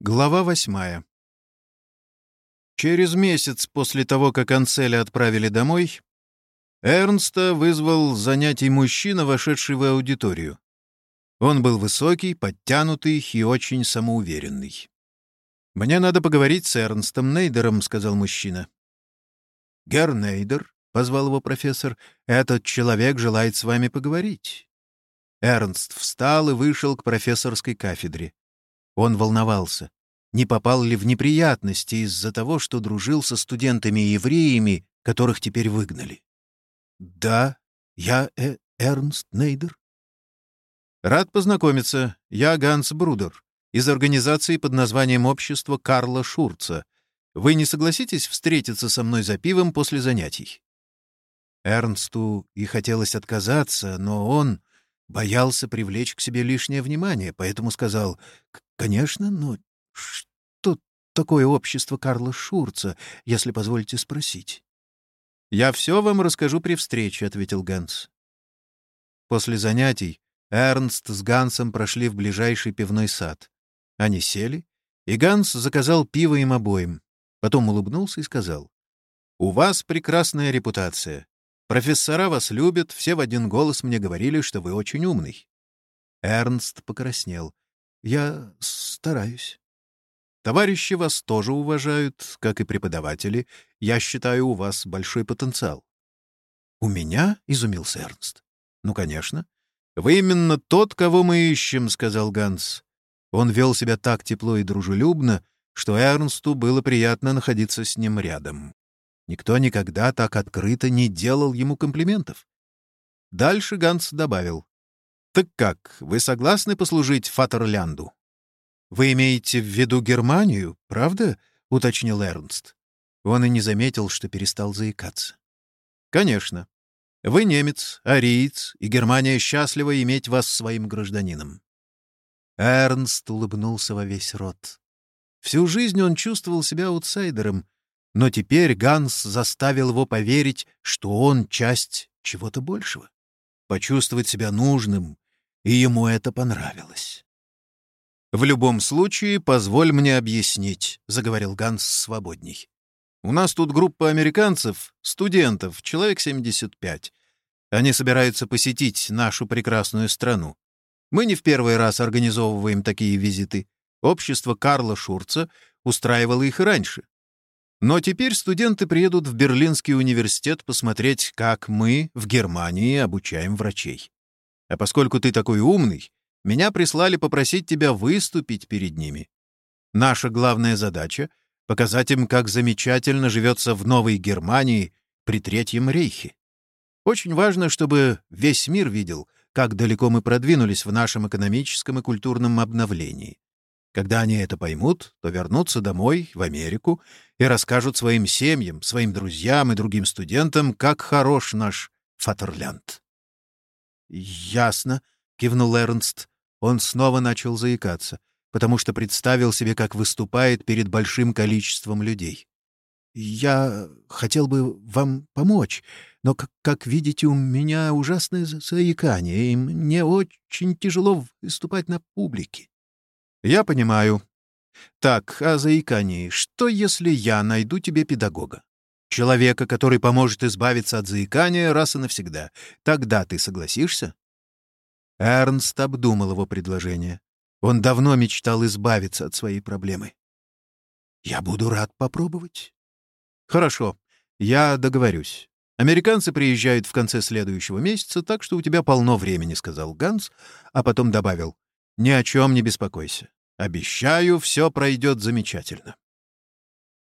Глава восьмая. Через месяц после того, как Анцеля отправили домой, Эрнста вызвал занятий мужчина, вошедший в аудиторию. Он был высокий, подтянутый и очень самоуверенный. «Мне надо поговорить с Эрнстом Нейдером», — сказал мужчина. «Герр Нейдер», — позвал его профессор, — «этот человек желает с вами поговорить». Эрнст встал и вышел к профессорской кафедре. Он волновался. Не попал ли в неприятности из-за того, что дружил со студентами-евреями, которых теперь выгнали? «Да, я э Эрнст Нейдер». «Рад познакомиться. Я Ганс Брудер из организации под названием «Общество Карла Шурца». Вы не согласитесь встретиться со мной за пивом после занятий?» Эрнсту и хотелось отказаться, но он боялся привлечь к себе лишнее внимание, поэтому сказал «Конечно, но что такое общество Карла Шурца, если позволите спросить?» «Я все вам расскажу при встрече», — ответил Ганс. После занятий Эрнст с Гансом прошли в ближайший пивной сад. Они сели, и Ганс заказал пиво им обоим. Потом улыбнулся и сказал, «У вас прекрасная репутация. Профессора вас любят, все в один голос мне говорили, что вы очень умный». Эрнст покраснел. Я стараюсь. Товарищи вас тоже уважают, как и преподаватели. Я считаю, у вас большой потенциал. У меня? — изумился Эрнст. Ну, конечно. Вы именно тот, кого мы ищем, — сказал Ганс. Он вел себя так тепло и дружелюбно, что Эрнсту было приятно находиться с ним рядом. Никто никогда так открыто не делал ему комплиментов. Дальше Ганс добавил. «Так как, вы согласны послужить Фатерлянду?» «Вы имеете в виду Германию, правда?» — уточнил Эрнст. Он и не заметил, что перестал заикаться. «Конечно. Вы немец, ариец, и Германия счастлива иметь вас своим гражданином». Эрнст улыбнулся во весь рот. Всю жизнь он чувствовал себя аутсайдером, но теперь Ганс заставил его поверить, что он часть чего-то большего, почувствовать себя нужным, и ему это понравилось. «В любом случае, позволь мне объяснить», — заговорил Ганс свободней. «У нас тут группа американцев, студентов, человек 75. Они собираются посетить нашу прекрасную страну. Мы не в первый раз организовываем такие визиты. Общество Карла Шурца устраивало их и раньше. Но теперь студенты приедут в Берлинский университет посмотреть, как мы в Германии обучаем врачей. А поскольку ты такой умный, меня прислали попросить тебя выступить перед ними. Наша главная задача — показать им, как замечательно живется в Новой Германии при Третьем Рейхе. Очень важно, чтобы весь мир видел, как далеко мы продвинулись в нашем экономическом и культурном обновлении. Когда они это поймут, то вернутся домой, в Америку, и расскажут своим семьям, своим друзьям и другим студентам, как хорош наш Фатерлянд. «Ясно», — кивнул Эрнст. Он снова начал заикаться, потому что представил себе, как выступает перед большим количеством людей. «Я хотел бы вам помочь, но, как, как видите, у меня ужасное заикание, и мне очень тяжело выступать на публике». «Я понимаю. Так, о заикании. Что, если я найду тебе педагога? Человека, который поможет избавиться от заикания раз и навсегда. Тогда ты согласишься?» Эрнст обдумал его предложение. Он давно мечтал избавиться от своей проблемы. «Я буду рад попробовать». «Хорошо, я договорюсь. Американцы приезжают в конце следующего месяца, так что у тебя полно времени», — сказал Ганс, а потом добавил. «Ни о чем не беспокойся. Обещаю, все пройдет замечательно».